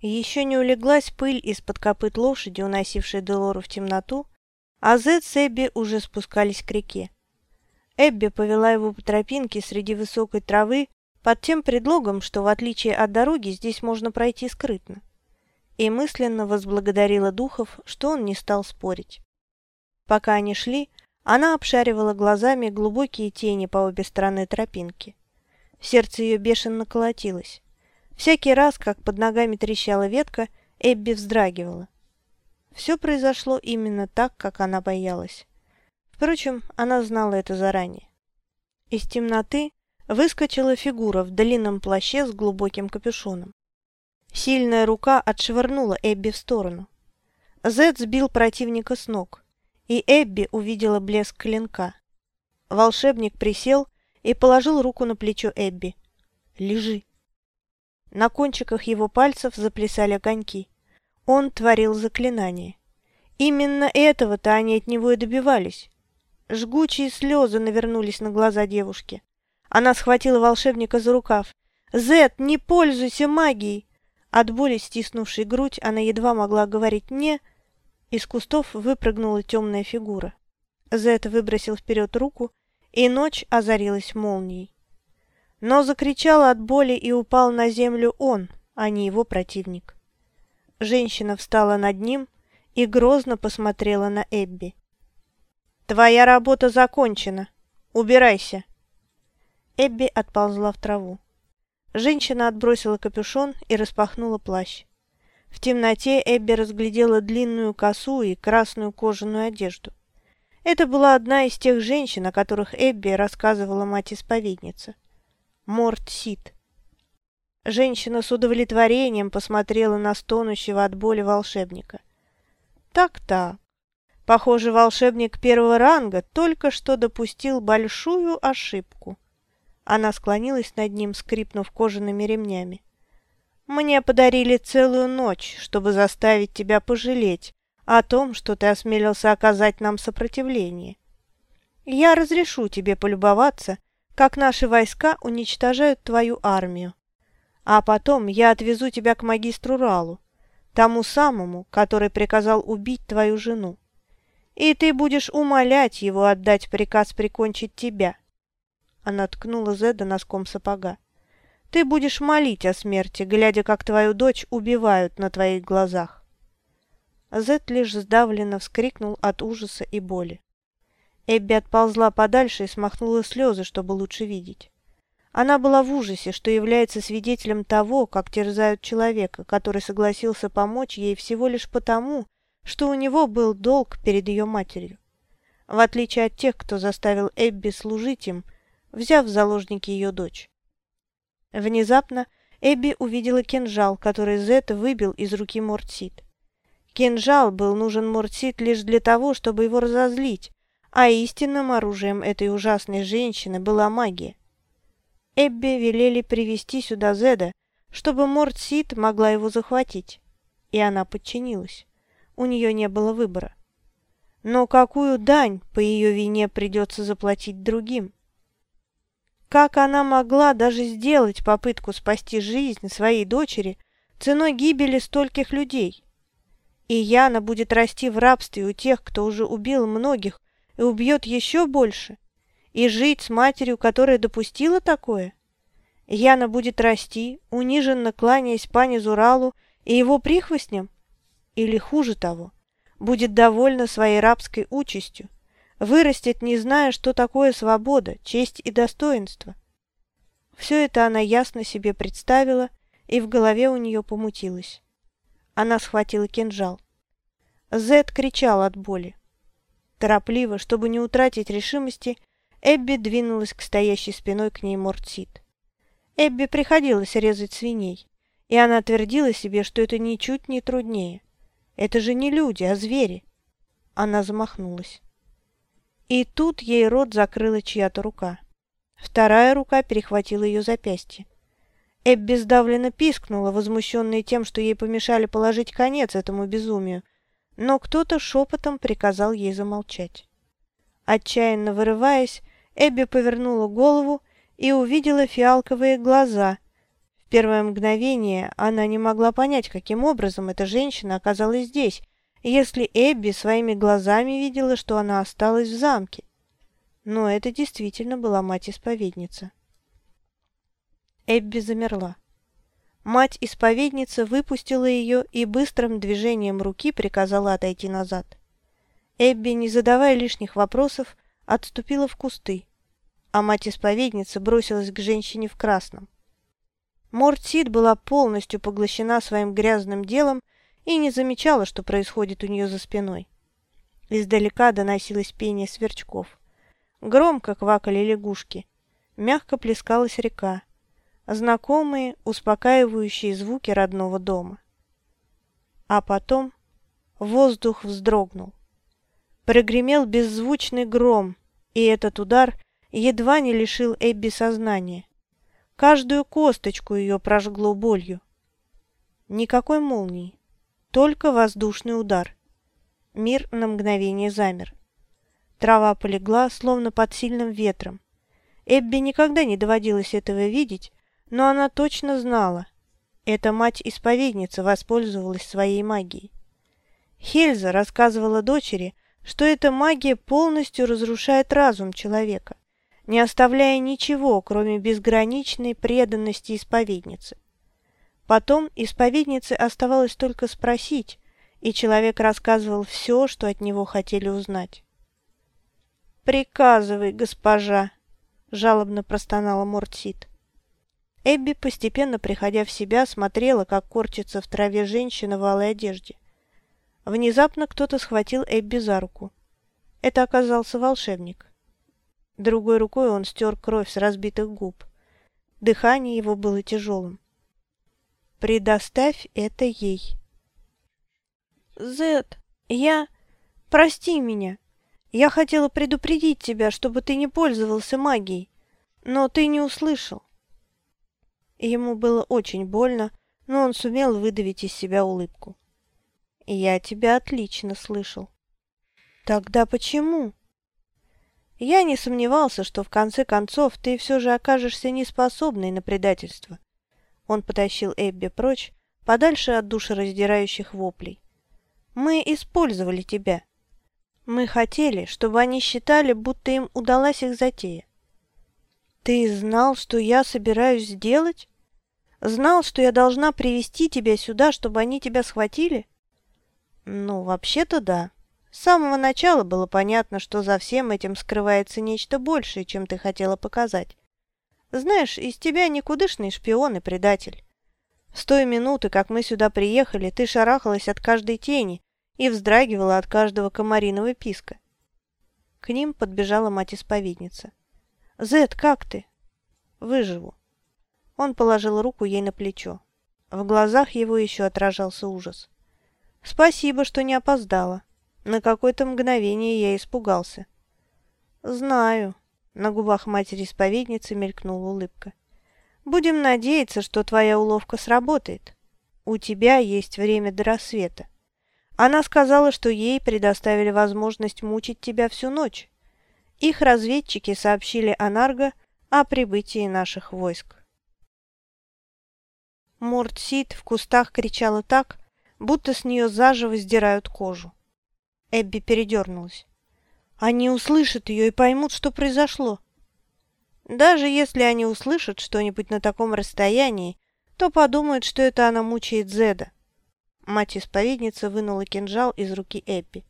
Еще не улеглась пыль из-под копыт лошади, уносившей Делору в темноту, а Зед с Эбби уже спускались к реке. Эбби повела его по тропинке среди высокой травы под тем предлогом, что в отличие от дороги здесь можно пройти скрытно, и мысленно возблагодарила духов, что он не стал спорить. Пока они шли, она обшаривала глазами глубокие тени по обе стороны тропинки. Сердце ее бешено колотилось. Всякий раз, как под ногами трещала ветка, Эбби вздрагивала. Все произошло именно так, как она боялась. Впрочем, она знала это заранее. Из темноты выскочила фигура в длинном плаще с глубоким капюшоном. Сильная рука отшвырнула Эбби в сторону. Зед сбил противника с ног, и Эбби увидела блеск клинка. Волшебник присел и положил руку на плечо Эбби. «Лежи». На кончиках его пальцев заплясали огоньки. Он творил заклинание. Именно этого-то они от него и добивались. Жгучие слезы навернулись на глаза девушки. Она схватила волшебника за рукав. «Зет, не пользуйся магией!» От боли, стиснувшей грудь, она едва могла говорить «не». Из кустов выпрыгнула темная фигура. Зет выбросил вперед руку, и ночь озарилась молнией. Но закричал от боли и упал на землю он, а не его противник. Женщина встала над ним и грозно посмотрела на Эбби. «Твоя работа закончена. Убирайся!» Эбби отползла в траву. Женщина отбросила капюшон и распахнула плащ. В темноте Эбби разглядела длинную косу и красную кожаную одежду. Это была одна из тех женщин, о которых Эбби рассказывала мать-исповедница. Морт Сид. Женщина с удовлетворением посмотрела на стонущего от боли волшебника. Так-так. Похоже, волшебник первого ранга только что допустил большую ошибку. Она склонилась над ним, скрипнув кожаными ремнями. «Мне подарили целую ночь, чтобы заставить тебя пожалеть о том, что ты осмелился оказать нам сопротивление. Я разрешу тебе полюбоваться как наши войска уничтожают твою армию. А потом я отвезу тебя к магистру Ралу, тому самому, который приказал убить твою жену. И ты будешь умолять его отдать приказ прикончить тебя. Она ткнула Зеда носком сапога. Ты будешь молить о смерти, глядя, как твою дочь убивают на твоих глазах. Зед лишь сдавленно вскрикнул от ужаса и боли. Эбби отползла подальше и смахнула слезы, чтобы лучше видеть. Она была в ужасе, что является свидетелем того, как терзают человека, который согласился помочь ей всего лишь потому, что у него был долг перед ее матерью. В отличие от тех, кто заставил Эбби служить им, взяв в заложники ее дочь. Внезапно Эбби увидела кинжал, который Зет выбил из руки Мортсит. Кинжал был нужен Мортсит лишь для того, чтобы его разозлить, а истинным оружием этой ужасной женщины была магия. Эбби велели привести сюда Зеда, чтобы Морд Сид могла его захватить. И она подчинилась. У нее не было выбора. Но какую дань по ее вине придется заплатить другим? Как она могла даже сделать попытку спасти жизнь своей дочери ценой гибели стольких людей? И Яна будет расти в рабстве у тех, кто уже убил многих и убьет еще больше? И жить с матерью, которая допустила такое? Яна будет расти, униженно кланяясь пане Зуралу и его прихвостням? Или хуже того, будет довольна своей рабской участью, вырастет, не зная, что такое свобода, честь и достоинство? Все это она ясно себе представила, и в голове у нее помутилось. Она схватила кинжал. Зед кричал от боли. Торопливо, чтобы не утратить решимости, Эбби двинулась к стоящей спиной к ней Мортсит. Эбби приходилось резать свиней, и она твердила себе, что это ничуть не труднее. Это же не люди, а звери. Она замахнулась. И тут ей рот закрыла чья-то рука. Вторая рука перехватила ее запястье. Эбби сдавленно пискнула, возмущенная тем, что ей помешали положить конец этому безумию, но кто-то шепотом приказал ей замолчать. Отчаянно вырываясь, Эбби повернула голову и увидела фиалковые глаза, первое мгновение она не могла понять, каким образом эта женщина оказалась здесь, если Эбби своими глазами видела, что она осталась в замке. Но это действительно была мать-исповедница. Эбби замерла. Мать-исповедница выпустила ее и быстрым движением руки приказала отойти назад. Эбби, не задавая лишних вопросов, отступила в кусты, а мать-исповедница бросилась к женщине в красном. Мортсид была полностью поглощена своим грязным делом и не замечала, что происходит у нее за спиной. Издалека доносилось пение сверчков. Громко квакали лягушки. Мягко плескалась река. Знакомые, успокаивающие звуки родного дома. А потом воздух вздрогнул. Прогремел беззвучный гром, и этот удар едва не лишил Эбби сознания. Каждую косточку ее прожгло болью. Никакой молнии, только воздушный удар. Мир на мгновение замер. Трава полегла, словно под сильным ветром. Эбби никогда не доводилось этого видеть, но она точно знала. Эта мать-исповедница воспользовалась своей магией. Хельза рассказывала дочери, что эта магия полностью разрушает разум человека не оставляя ничего, кроме безграничной преданности исповедницы. Потом исповеднице оставалось только спросить, и человек рассказывал все, что от него хотели узнать. «Приказывай, госпожа!» – жалобно простонала Мортсит. Эбби, постепенно приходя в себя, смотрела, как корчится в траве женщина в алой одежде. Внезапно кто-то схватил Эбби за руку. Это оказался волшебник. Другой рукой он стер кровь с разбитых губ. Дыхание его было тяжелым. «Предоставь это ей». «Зет, я... Прости меня. Я хотела предупредить тебя, чтобы ты не пользовался магией, но ты не услышал». Ему было очень больно, но он сумел выдавить из себя улыбку. «Я тебя отлично слышал». «Тогда почему?» Я не сомневался, что в конце концов ты все же окажешься неспособной на предательство. Он потащил Эбби прочь, подальше от душераздирающих воплей. Мы использовали тебя. Мы хотели, чтобы они считали, будто им удалась их затея. Ты знал, что я собираюсь сделать? Знал, что я должна привести тебя сюда, чтобы они тебя схватили? Ну, вообще-то да. С самого начала было понятно, что за всем этим скрывается нечто большее, чем ты хотела показать. Знаешь, из тебя никудышный шпион и предатель. С той минуты, как мы сюда приехали, ты шарахалась от каждой тени и вздрагивала от каждого комариного писка. К ним подбежала мать-исповедница. «Зет, как ты?» «Выживу». Он положил руку ей на плечо. В глазах его еще отражался ужас. «Спасибо, что не опоздала. На какое-то мгновение я испугался. «Знаю», — на губах матери-исповедницы мелькнула улыбка. «Будем надеяться, что твоя уловка сработает. У тебя есть время до рассвета. Она сказала, что ей предоставили возможность мучить тебя всю ночь. Их разведчики сообщили Анарго о прибытии наших войск». Мортсид в кустах кричала так, будто с нее заживо сдирают кожу. Эбби передернулась. Они услышат ее и поймут, что произошло. Даже если они услышат что-нибудь на таком расстоянии, то подумают, что это она мучает Зеда. Мать-исповедница вынула кинжал из руки Эбби.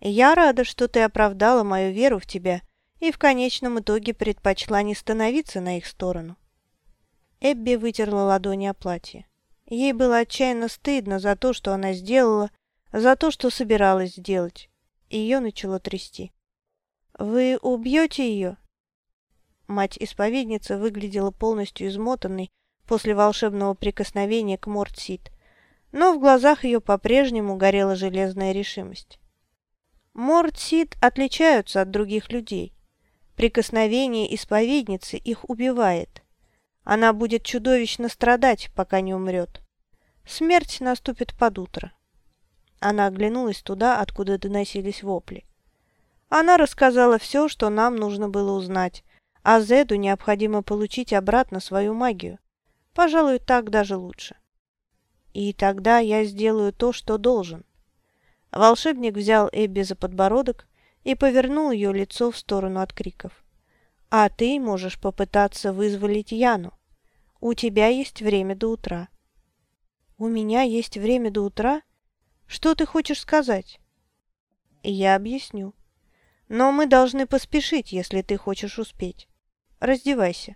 «Я рада, что ты оправдала мою веру в тебя и в конечном итоге предпочла не становиться на их сторону». Эбби вытерла ладони о платье. Ей было отчаянно стыдно за то, что она сделала, за то, что собиралась сделать. Ее начало трясти. «Вы убьете ее?» Мать-исповедница выглядела полностью измотанной после волшебного прикосновения к Мортсид, но в глазах ее по-прежнему горела железная решимость. Мортсид отличаются от других людей. Прикосновение исповедницы их убивает. Она будет чудовищно страдать, пока не умрет. Смерть наступит под утро. Она оглянулась туда, откуда доносились вопли. Она рассказала все, что нам нужно было узнать, а Зеду необходимо получить обратно свою магию. Пожалуй, так даже лучше. И тогда я сделаю то, что должен. Волшебник взял Эбби за подбородок и повернул ее лицо в сторону от криков. А ты можешь попытаться вызволить Яну. У тебя есть время до утра. У меня есть время до утра? Что ты хочешь сказать? Я объясню. Но мы должны поспешить, если ты хочешь успеть. Раздевайся.